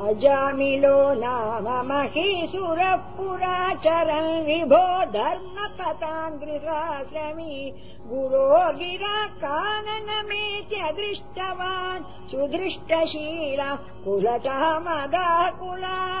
अजामिलो नाम महीसुरः पुराचरन् विभो धर्म गुरो गिरा दृष्टवान्। सुदृष्टशीला कुलतः मदा कुला